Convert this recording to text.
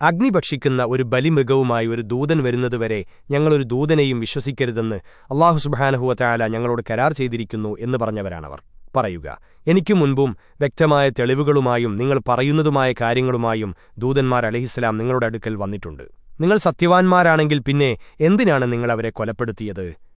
അഗ്നി ഭക്ഷിക്കുന്ന ഒരു ബലിമൃഗവുമായി ഒരു ദൂതൻ വരുന്നതുവരെ ഞങ്ങളൊരു ദൂതനെയും വിശ്വസിക്കരുതെന്ന് അള്ളാഹു സുബാനഹുവറ്റായാല ഞങ്ങളോട് കരാർ ചെയ്തിരിക്കുന്നു എന്ന് പറഞ്ഞവരാണവർ. പറയുക എനിക്കു മുൻപും വ്യക്തമായ തെളിവുകളുമായും നിങ്ങൾ പറയുന്നതുമായ കാര്യങ്ങളുമായും ദൂതന്മാർ അലഹിസ്സലാം നിങ്ങളുടെ അടുക്കൽ വന്നിട്ടുണ്ട്. നിങ്ങൾ സത്യവാൻമാരാണെങ്കിൽ പിന്നെ എന്തിനാണ് നിങ്ങൾ അവരെ കൊലപ്പെടുത്തിയത്?